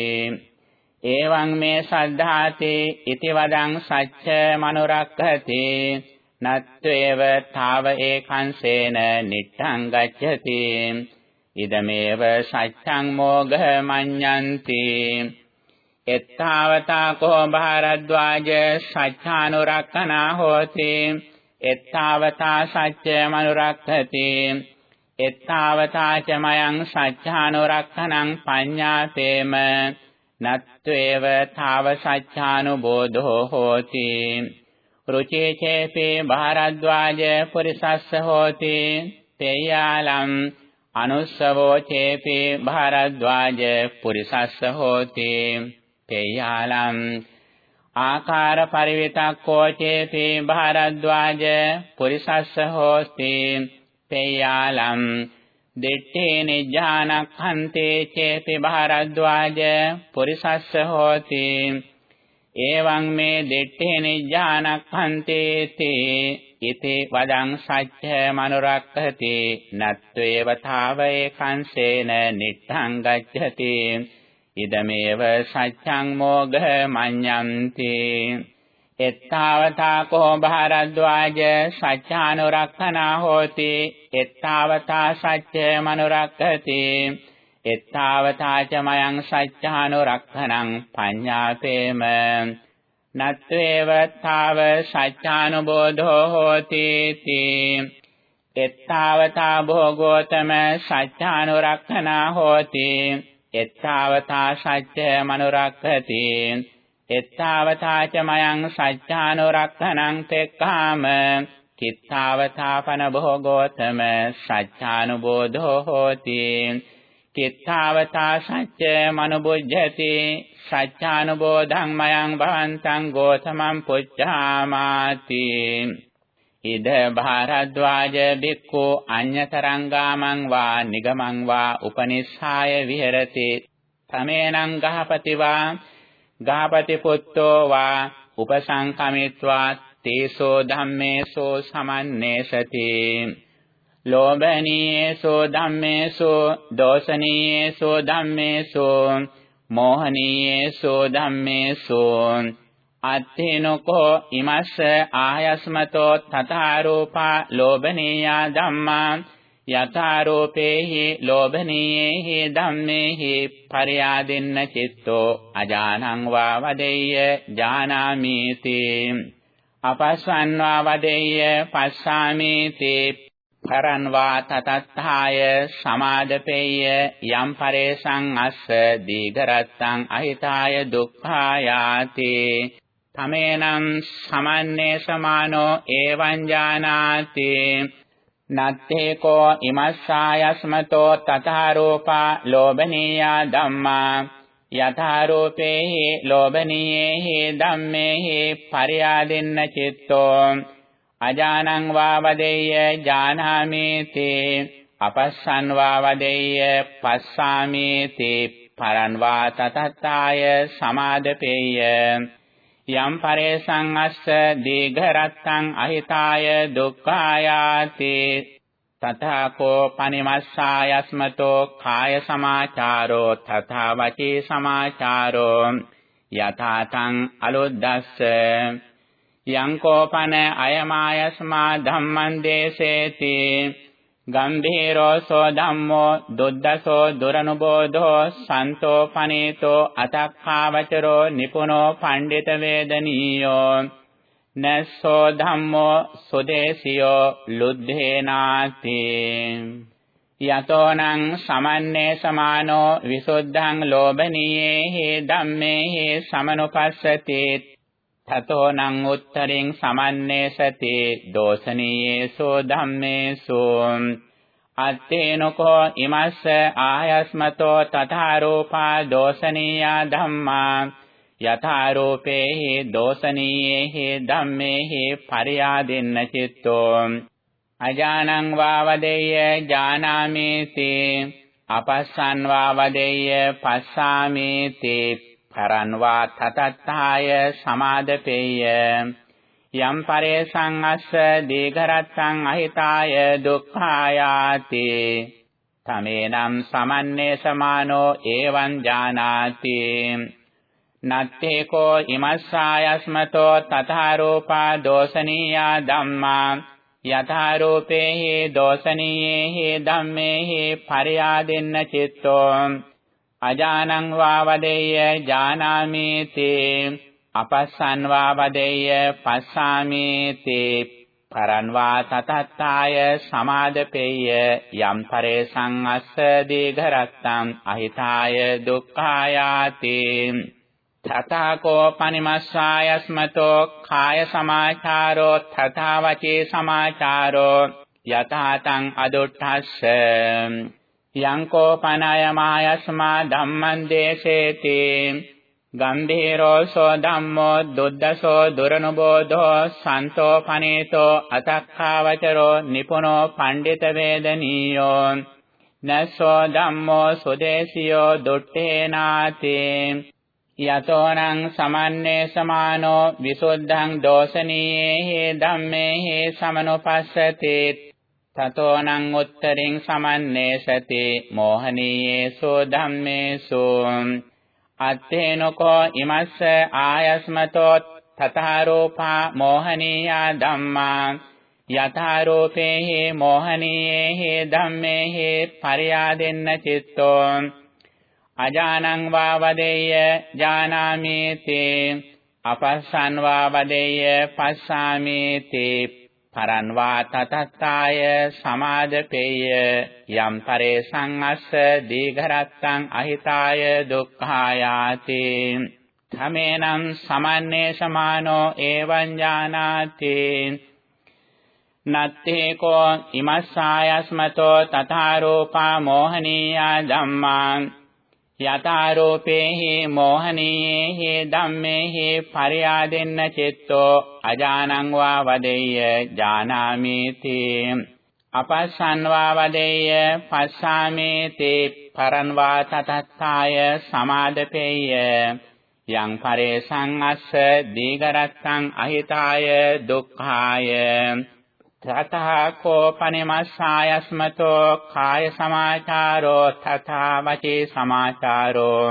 එවං මේ සද්ධාති ඉති වදං සච්ච මනුරක්ඛති නත්වේව තාව ඒකංසේන නිට්ඨං ගච්ඡති ඉදමේව සච්ඡං මෝඝ මඤ්ඤන්ති එත්තාවතා කෝ භාරද්වාජ සච්ඡානුරක්ඛනා හෝති. එත්තාවතා සච්ච මනුරක්ඛති. එත්තාවතා ච මයං සච්ඡානුරක්ඛනං පඤ්ඤාතේම නත්වේව තාව සච්ඡානුබෝධෝ හෝති. රුචේ චේපේ භාරද්වාජ පුරිසස්ස හෝති. තේයාලම් අනුස්සවෝ චේපේ භාරද්වාජ පුරිසස්ස හෝති. තේයාලම් ආකාර පරිවිතක්කෝ චේපේ භාරද්වාජ පුරිසස්ස හෝති තේයාලම් දිත්තේ නිජානක්ඛන්තේ චේති භාරද්වාජ පුරිසස්ස හෝති එවං මේ දිත්තේ නිජානක්ඛන්තේ තේ ඉති වදං සච්ච මනුරක්ඛති නත්වේව තාවේ කංසේන නිට්ඨං ගච්ඡති ඉදමේව සච්ඡං මෝඝ මඤ්ඤන්ති එත්තාවතා කෝ භාරද්වාජ සච්ඡානුරක්ඛනා හෝති එත්තාවතා සච්ච මනුරක්ඛති එත්තාවතා ච මයං සච්ඡානුරක්ඛනං පඤ්ඤාතේම නත්වේව තාව සච්ඡානුබෝධෝ හෝති තී එත්තාවතා භෝගෝතම සච්ඡානුරක්ඛනා හෝති එත්තාවතා සච්ච මනුරක්ඛති. එත්තාවතාච මයං සච්ඡානුරක්ඛනං තෙක්ඛාම. කිත්තාවතාපන භෝගෝතම සච්ඡානුබෝධෝ හෝති. කිත්තාවතා සච්ච මනුබුද්ධති. සච්ඡානුබෝධං මයං භවන්තං ගෝතමං පුච්ඡාමාති ඉද භාරද්වාජ බික්ඛු අඤ්‍යතරංගාමං වා නිගමං වා උපනිස්සාය විහෙරති. තමේනං ගහපති වා ගාපති පුත්තෝ වා උපසංකමිත්වා තේසෝ ධම්මේසෝ සමන්නේසති. ලෝභනීයේසෝ ධම්මේසෝ දෝසනීයේසෝ ධම්මේසෝ මෝහනීයේසෝ ධම්මේසෝ අත්ථේනකෝ ඉමස්ස ආයස්මතෝ තථාරෝපා ලෝභනීයා ධම්මා යථාරෝපේහි ලෝභනීයේහි ධම්මේහි පරයාදෙන්න චිත්තෝ අජානං වා වදෙය්‍ය ජානාමීති අපස්සන්වා වදෙය්‍ය පස්සාමීති පරන් වා තතත්ථාය සමාදපෙය්‍ය යම් පරේසං අස්ස දීඝරත්තං අහිතාය දුක්ඛායාති තමේනම් සමන්නේ සමානෝ එවං ජානාති නත්තේ කෝ ඉමස්සායස්මතෝ තථාරෝපා ලෝභනීයා ධම්මා යථාරෝපේහි ලෝභනීයේහි ධම්මේහි පරියාදින්න චිත්තෝ අජානං වා වදෙය්‍ය ජානාමේති අපස්සන් වා වදෙය්‍ය පස්සාමේති පරන්වා තතත්තාය සමාදපේය යම් පරේසං අස්ස දීඝරත්තං අහිතාය දුක්ඛායාති තථාකෝ පනිමස්සායස්මතෝ කාය සමාචාරෝ තථා වචී සමාචාරෝ යථාතං අලුද්දස්ස යං කෝපන අයමායස්මා ධම්මං දේසේති ගම්භීරෝ සෝ ධම්මෝ දුද්දසෝ දුරනුබෝධෝ සන්තෝ පනීතෝ අතක්ඛාවචරෝ නිපුනෝ පණ්ඩිත වේදනීයෝ නස්සෝ ධම්මෝ සුදේසියෝ ලුද්ධේනාති යතෝනං සමන්නේ සමානෝ විසුද්ධං ලෝභනීයේ හේ ධම්මේ හේ සමනුපස්සති තතෝනං උත්තරින් සමන්නේසති දෝසනීයේසෝ ධම්මේසෝ. අත්තේනකෝ ඉමස්ස ආයස්මතෝ තථාරෝපා දෝසනීයා ධම්මා. යථාරෝපේහි දෝසනීයේහි ධම්මේහි පරියාදෙන්න චිත්තෝ. අජානං වාවදෙය්‍ය ජානාමේති අපස්සන් වාවදෙය්‍ය පස්සාමේති කරන්වා තතත්තාය සමාදපේය. යම් පරේසං අස්ස දීඝරත්තං අහිතාය දුක්ඛායාති. තමේනම් සමන්නේ සමානෝ එවං ජානාති. නත්තේකෝ ඉමස්සායස්මතෝ තථාරෝපා දෝසනීයා ධම්මා. යථාරූපේහි දෝසනීයේහි ධම්මේහි පරියාදෙන්න චිත්තෝ. අජානං වා වදෙය්‍ය ජානාමේති අපස්සන් වා වදෙය්‍ය පස්සාමේති පරන්වා තතත්තාය සමාදපෙය්‍ය යම් පරේසං අස්ස දීඝරත්තං අහිතාය දුක්ඛායාති. තථාකෝ පනිමස්සායස්මතෝ කාය සමාචාරෝ තථා වචේ සමාචාරෝ යථාතං අදුට්ඨස්ස. යංකෝ පනයමායස්මා ධම්මං දේශේති ගම්භීරෝ සෝ ධම්මෝ දුද්දසෝ දුරනුබෝධෝ සන්තෝ පනේතෝ අතක්ඛාවචරෝ නිපුනෝ පණ්ඩිත වේදනීයෝ. නසෝ ධම්මෝ සුදේසියෝ දුට්ඨේනාති යතෝනං සමන්නේ සමානෝ විසුද්ධං දෝසනීයේ ධම්මේ සමනුපස්සති. තතෝනං උත්තරින් සමන්නේසති මෝහනීයේසෝ ධම්මේසෝ. අත්තේනකෝ ඉමස්ස ආයස්මතෝ තථාරෝපා මෝහනීයා ධම්මා. යථාරෝපේහි මෝහනීයේහි ධම්මේහි පරියාදෙන්න චිත්තෝ. අජානං වා වදෙය්‍ය ජානාමේති. අපස්සන් වා වදෙය්‍ය පස්සාමේති. පරන්වා තතත්තාය සමාදපේය යම් පරේසං අස්ස දීඝරත්තං අහිතාය දුක්ඛායාති. තමේනම් සමන්නේ සමානෝ එවං ඥානාති. නත්තේකෝ ඉමස්සායස්මතෝ තථාරෝපා මෝහනීයා ධම්මා යතාරෝපේහි මෝහනීයේහි ධම්මේහි පරියාදෙන්න චිත්තෝ අජානං වා වදෙය්‍ය ජානාමේති. අපස්සන් වා වදෙය්‍ය පස්සාමේති. පරන් වා තතත්තාය සමාදපේය. යං පරේසං අස්ස දීඝරත්තං අහිතාය දුක්ඛාය. තථා කෝපනිමස්සායස්මතෝ කාය සමාචාරෝ තථා වචේ සමාචාරෝ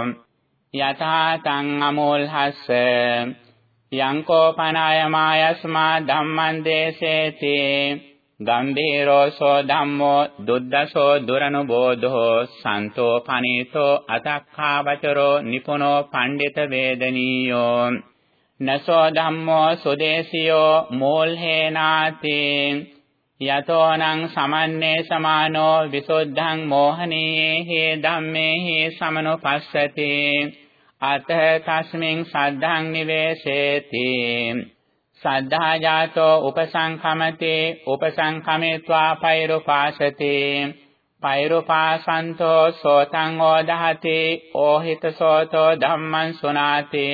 යථා තං අමෝල්හස්ස යං කෝපනායමායස්මා ධම්මං දේසේති ගම්භීරෝ සෝ ධම්මෝ දුද්දසෝ දුරනුබෝධෝ සන්තෝ පනීතෝ අතක්ඛාවචරෝ නිපුනෝ පණ්ඩිත වේදනීයෝ නසෝ ධම්මෝ සුදේසියෝ මෝල්හේනාති යතෝනං සමන්නේ සමානෝ විසුද්ධං මෝහනීයේහි ධම්මේහි සමනුපස්සති අත තස්මින් සද්ධාං නිවේසේති සද්ධා ජාතෝ උපසංඛමති උපසංඛමේत्वा පෛරුපාසති පෛරුපාසන්තෝ සෝතං ඕදහති ඕහිත සෝතෝ ධම්මං සුනාති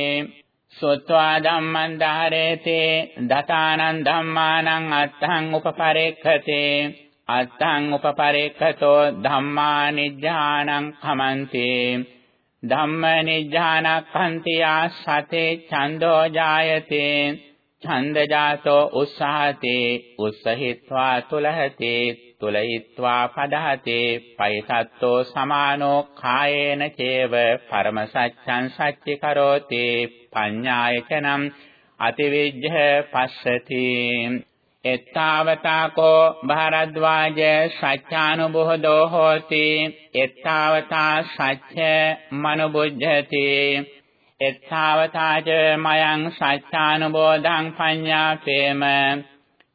සොත්වා ධම්මං ධාරේතේ දතානං ධම්මානං අත්තං උපපරෙක්ඛතේ. අත්තං උපපරෙක්ඛතෝ ධම්මා නිජ්ජානං කමන්තේ. ධම්ම නිජ්ජානක්ඛන්තියා සතේ ඡන්தோ ජායතේ ඡන්දජාතෝ උස්සහතේ උස්සහිත්වා තුලහතේ. තුලහිත්වා පදහතේ පයිසත්තෝ සමානෝ කායේන චේව පරම සත්‍යං සච්චි කරෝති පඤ්ඤායචනම් අතිවිජ්ජ පස්සති එත්තාවතාකෝ භාරද්වාජ සත්‍යානුබෝධෝ හෝති එත්තාවතා සත්‍ය මනුබුද්ධති එත්තාවතාච මයං සත්‍යානුබෝධං පඤ්ඤාපේම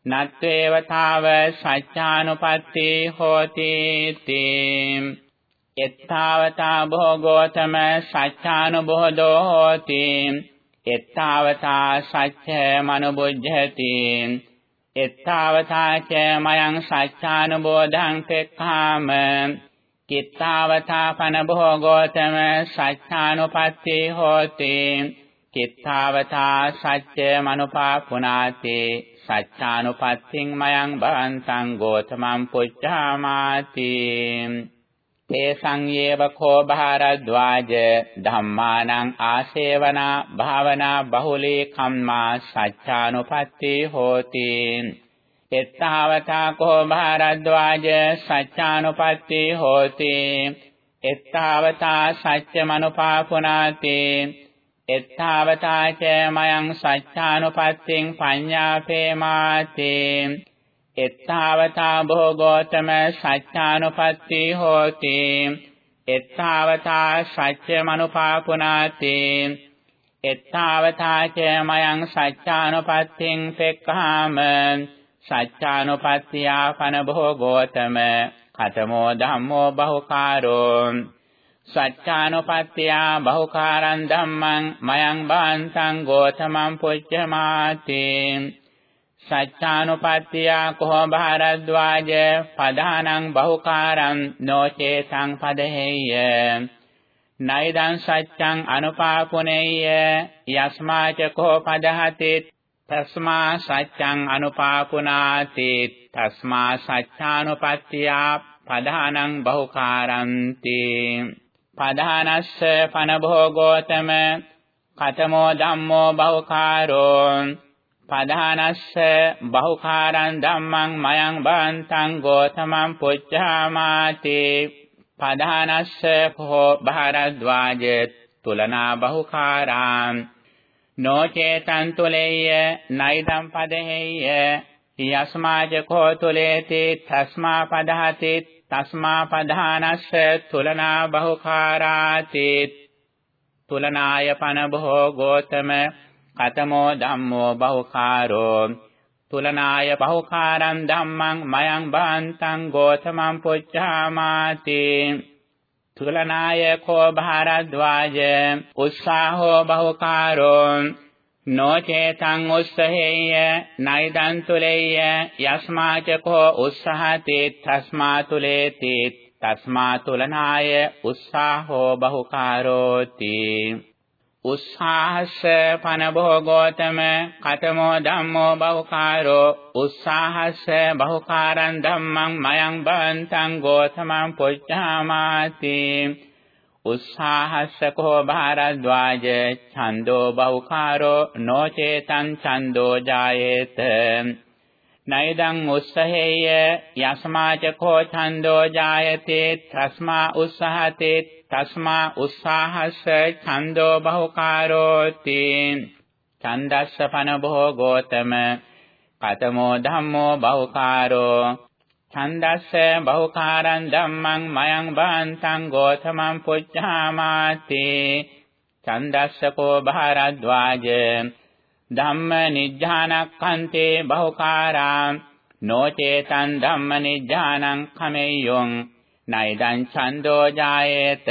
නත්වේවතාව සත්‍යානුපත්ති හෝති තී. එත්තාවතා භෝගෝතම සත්‍යානුබෝධෝ හෝති. එත්තාවතා සත්‍ය මනුබුද්ධති. එත්තාවතාච මයං සත්‍යානුබෝධං තෙක්ඛාම කිත්තාවතාපන භෝගෝතම සත්‍යානුපත්ති හෝති. කිත්තාවතා සත්‍ය මනුපාපුනාති. සත්‍යානුපත්තිං මයං භවන්තං ගෝතමං පුච්ඡාමාති. තේ සංයේව කෝ භාරද්වාජ ධම්මානං ආසේවනා භාවනා බහුලී කම්මා සත්‍යානුපත්ති හෝති. එත්තාවතා කෝ භාරද්වාජ සත්‍යානුපත්ති හෝති. එත්තාවතා සත්‍යමනුපාපුනාති එත්තාවතා ච මයං සත්‍යානුපත්තිං පඤ්ඤාපේමාති. එත්තාවතා භෝගෝතම සත්‍යානුපත්ති හෝති. එත්තාවතා සත්‍යමනුපාපුනාති එත්තාවතා ච මයං සත්‍යානුපත්තිං පෙක්ඛාම. සත්‍යානුපත්තියාපන භෝගෝතම. කතමෝ ධම්මෝ බහුකාරෝ. සත්‍යානුපත්තියා බහුකාරං ධම්මං මයං බාන්තං ගෝතමං පුච්ඡමාති සත්‍යානුපත්තියා කෝ භාරද්වාජ පදානං බහුකාරං නොචේ සංපදහෙය්‍ය නයිදං සත්‍යං අනුපාපුනේය. යස්මාච කෝ පදහති තස්මා සත්‍යං අනුපාපුනාති. තස්මා සත්‍යානුපත්තියා පදානං බහුකාරන්ති. පදානස්ස පන භෝගෝතම කතමෝ ධම්මෝ බහුකාරෝ පදානස්ස බහුකාරං ධම්මං මයං බන්තං ගෝතමං පුච්ඡාමාති පදානස්ස භෝ භාරද්වාජ තුලනා බහුකාරාං නොචේතං තුලේය නයිදම් පදහෙය්‍ය යස්මාජ කෝ තුලේති තස්මා පදහති තස්මා පධානස්ස තුලනා බහුකාරාති තුලනාය පන බොහෝ ගෝතම කතමෝ ධම්මෝ බහුකාරෝ තුලනාය බහුකාරං ධම්මං මයං බාන්තං ගෝතමං පුච්ඡාමාති තුලනාය කෝ භාරද්වාජ උස්සාහෝ බහුකාරෝ නොචේතං උස්සහෙය්‍ය නයිදං තුලෙය්‍ය යස්මාච කෝ උස්සහති තස්මා තුලේති තස්මා තුලනාය උස්සාහෝ බහුකාරෝති. උස්සාහස්ස පන භෝගෝතම කතමෝ ධම්මෝ බහුකාරෝ උස්සාහස්ස බහුකාරං ධම්මං මයං බන්තං ගෝතමං පුච්ඡාමාති. උස්සාහස්සකෝ භාරද්වාජ ඡන්தோ බහුකාරෝ නොචේතං ඡන්தோ ජායේත නයිදං උස්සහේය යස්මාච කෝ ඡන්தோ ජායතේ තස්මා උස්සහතේ තස්මා උස්සාහස්ස ඡන්தோ බහුකාරෝති ඡන්දස්ස පන භෝ ගෝතම කතමෝ ධම්මෝ බහුකාරෝ ඡන්දස්ස බහුකාරං ධම්මං මයං බාන්තං ගෝතමං පුච්ඡාමාති ඡන්දස්ස කෝ භාරද්වාජ ධම්ම නිජ්ජානක්ඛන්තේ බහුකාරා නොචේතං ධම්ම නිජ්ජානං කමෙය්‍යොං නයිදං ඡන්தோ ජායේත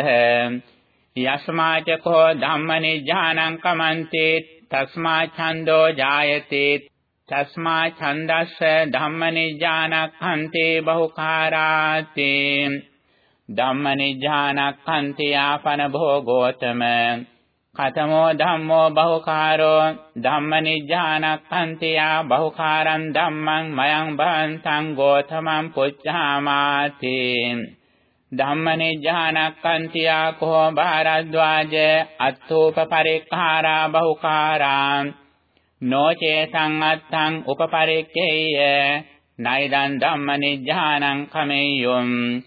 යස්මාච කෝ ධම්ම නිජ්ජානං කමන්තේ තස්මා ඡන්தோ ජායතේ තස්මා ඡන්දස්ස ධම්ම නිජ්ජානක්ඛන්තේ බහුකාරාති ධම්ම නිජ්ජානක්ඛන්තේ ආපන භෝගෝතම කතමෝ ධම්මෝ බහුකාරෝ ධම්ම නිජ්ජානක්ඛන්තියා බහුකාරං ධම්මං මයං බන්තං ගෝතමං පුච්ඡාමාති ධම්මනිජ්ජානක්ඛන්තියා කෝ භාරද්වාජ අත්ථෝප පරික්ඛාරා බහුකාරා නොචේ සංඅත්තං උපපරික්ඛේය නයිදං ධම්මනිජ්ජානං කමෙය්‍යොම්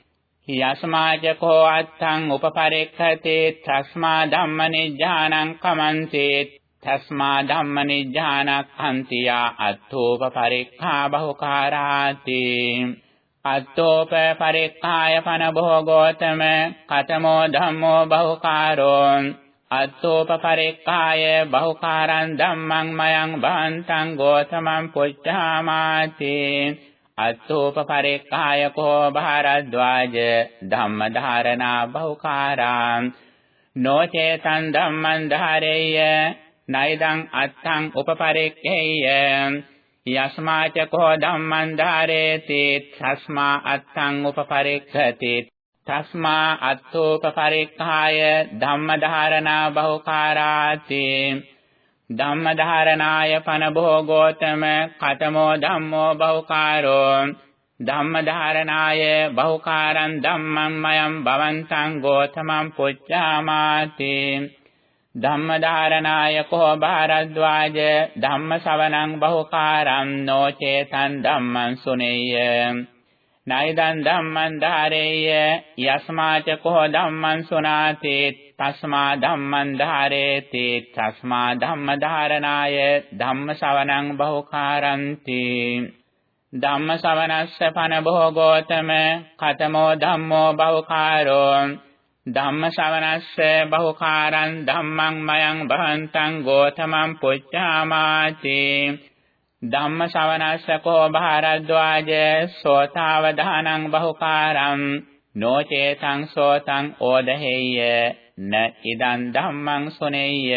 යස්මාජකෝ අත්තං උපපරික්ඛති තස්මා ධම්මනිජ්ජානං කමන්තේ තස්මා ධම්මනිජ්ජානක්ඛන්තියා අත්ථෝපපරික්ඛා බහුකාරාති අත්තෝප පරික්ඛාය පන භෝගෝතම කතමෝ ධම්මෝ බහුකාරෝ අත්තෝප පරික්ඛාය බහුකාරං ධම්මං මයං භාන්තං ගෝතමං පුච්ඡාමාති. අත්තෝප පරික්ඛාය කෝ භාරද්වාජ ධම්මධාරණා බහුකාරං. නොචේතං ධම්මං ධාරේය නයිදං අත්තං උපපරික්ඛේය. යස්මාච කෝ ධම්මං ධාරේති තස්මා අත්තං උපපරික්ඛති. තස්මා අත්තෝපපරික්ඛාය ධම්මධාරණා බහුකාරාති ධම්මධාරණාය පන භෝගෝතම කතමෝ ධම්මෝ බහුකාරෝ ධම්මධාරණාය බහුකාරං ධම්මං මයං භවන්තං ගෝතමං පුච්ඡාමාති ධම්මධාරණාය කෝ භාරද්වාජ ධම්මසවණං බහුකාරං නොචේතං ධම්මං සුනේය නයිදං ධම්මං ධාරේය. යස්මාච කෝ ධම්මං සුනාති. තස්මා ධම්මං ධාරේති. තස්මා ධම්මධාරණාය ධම්මසවණං බහුකාරಂತಿ ධම්මසවනස්ස පන භෝගෝතම. කතමෝ ධම්මෝ බහුකාරෝ. ධම්ම ශ්‍රවණස්ස බහුකාරං ධම්මං මයං භවන්තං ගෝතමං පුච්ඡාමාති. ධම්ම ශ්‍රවණස්ස කෝ භාරද්වාජ සෝතාවධානං බහුකාරං නොචේතං සෝතං ඕදහෙය්‍ය න ඉදං ධම්මං සුනේය්‍ය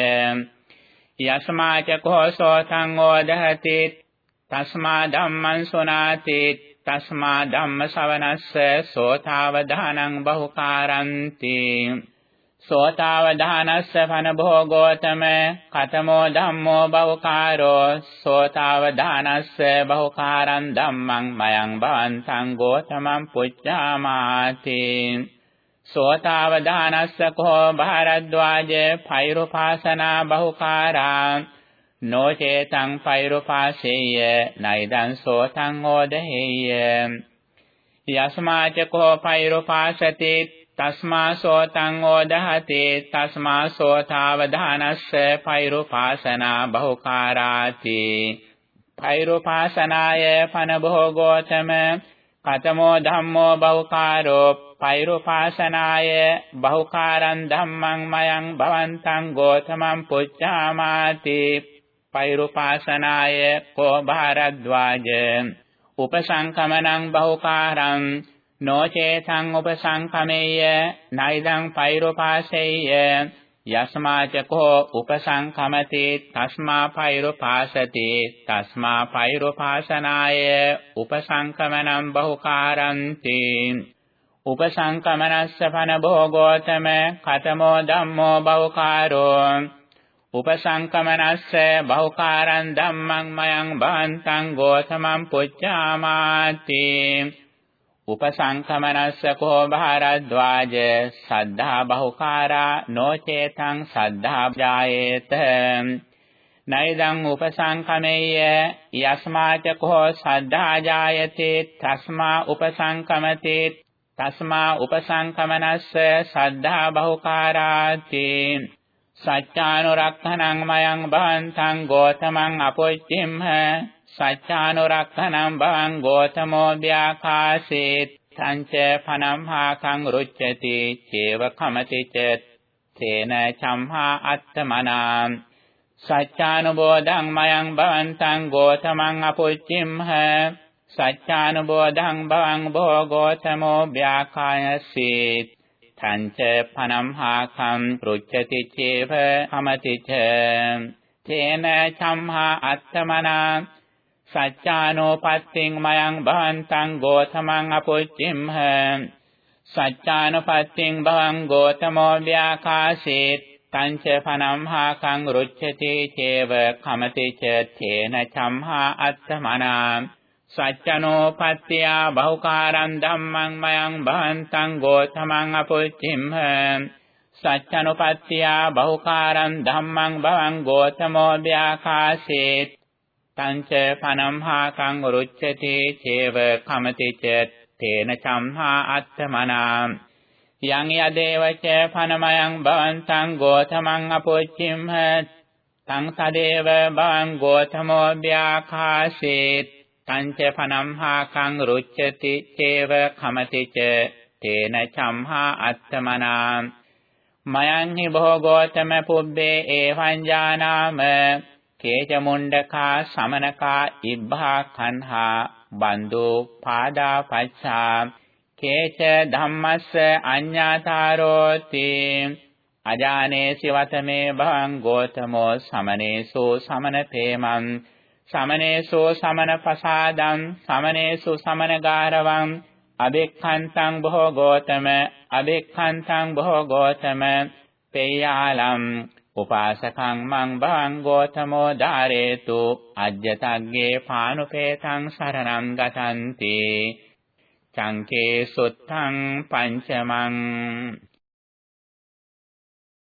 යස්මාච කෝ සෝතං ඕදහති තස්මා ධම්මං සුනාති තස්මා ධම්ම ශවනස්ස සෝතාවධානං බහුකාරಂತಿ සෝතාවධානස්ස පන භෝගෝතම කතමෝ ධම්මෝ බහුකාරෝ සෝතාවධානස්ස බහුකාරං ධම්මං මයං භවන්තං ගෝතමං පුච්ඡාමාති. සෝතාවධානස්ස කෝ භාරද්වාජ පෛරුපාසනා බහුකාරා නොචේතං පෛරුපාසෙය්‍ය නයිදං සෝතං ඕදහෙය්‍ය යස්මාච කෝ පෛරුපාසති තස්මා සෝතං ඕදහති තස්මා සෝතාවධානස්ස පෛරුපාසනා බහුකාරාති පෛරුපාසනාය පන භෝගෝතම කතමෝ ධම්මෝ බහුකාරෝ පෛරුපාසනාය බහුකාරං ධම්මං මයං භවන්තං ගෝතමං පුච්ඡාමාති පෛරුපාසනාය කෝ භාරද්වාජ උපසංකමනං බහුකාරං නොචේතං උපසංකමේය නයිදං පෛරුපාසෙය්‍ය යස්මාච කෝ උපසංකමති තස්මා පෛරුපාසති. තස්මා පෛරුපාසනාය උපසංකමනං බහුකාරಂತಿ උපසංකමනස්ස පන භෝගෝතම කතමෝ ධම්මෝ බහුකාරෝ. උපසංකමනස්ස බහුකාරං ධම්මං මයං භාන්තං ගෝතමං පුච්ඡාමාති. උපසංකමනස්ස කෝ භාරද්වාජ සද්ධා බහුකාරා නොචේතං සද්ධා ජායේත. නයිදං උපසංකමෙය්‍ය යස්මාච කෝ සද්ධා ජායතේ තස්මා උපසංකමතේ තස්මා උපසංකමනස්ස සද්ධා බහුකාරාති. සච්චානුරක්ඛනං මයං භවන්තං ගෝතමං අපොච්චිම්හ සච්චානුරක්ඛනං භවං ගෝතමෝ ව්‍යාකාසේත් සංච පනම්හාකං රුච්චති චේව කමති ච තේන චම්හා අත්තමනා සච්චානුබෝධං මයං භවන්තං ගෝතමං අපොච්චිම්හ සච්චානුබෝධං භවං භෝගෝතමෝ ව්‍යාකායසීත් තංච පනම්හාකම් රුච්චති චේව කමති ච තේන චම්හා අත්තමනා සච්චානෝපත්තිං මයං භවන්තං ගෝතමං අපොච්චිම්හ සච්චානුපත්තිං භවං ගෝතමෝ ව්‍යාකාශේත් තංච පනම්හාකං රුච්චති චේව කමති ච තේන චම්හා අත්තමනා සච්චනෝ පත්‍ත්‍යා බහුකාරං ධම්මං මයං භවන්තං ගෝතමං අපුච්චිම්හ සච්චනුපත්තියා බහුකාරං ධම්මං භවං ගෝතමෝ ව්‍යාකාශේත් තංච පනම්හාකං රුච්චති චේව කමතිච තේන චම්හා අත්තමනා යං යදේවච පනමයං භවන්තං ගෝතමං අපුච්චිම්හ තං සදේව භවං ගෝතමෝ ව්‍යාකාශේත් තංච පනම්හාකං රුච්චති චේව කමතිච තේන චම්හා අත්තමනා මයං හි භෝගෝතම පුබ්බේ ඒවං ජානාම කේච මුණ්ඩකා සමනකා ඉබ්බා කන්හා බන්දු පාදා පච්චා කේච ධම්මස්ස අඤ්ඤාතාරෝති අජානේ සිවතමේ භවං ගෝතමෝ සමනේසු සමනපේමං සමනේසෝ සමන පසාදං සමනේසු සමනගාරවං අබෙක්ඛන්තං බොහෝ ගෝතම අබෙක්ඛන්තං බොහෝ ගෝතම පේයාලම් උපාසකං මං භං ගෝතමෝ ධාරේතු අජ්ජතග්ගේ පානුපේතං සරණං ගතන්ති චංකේ සුත්තං පංචමං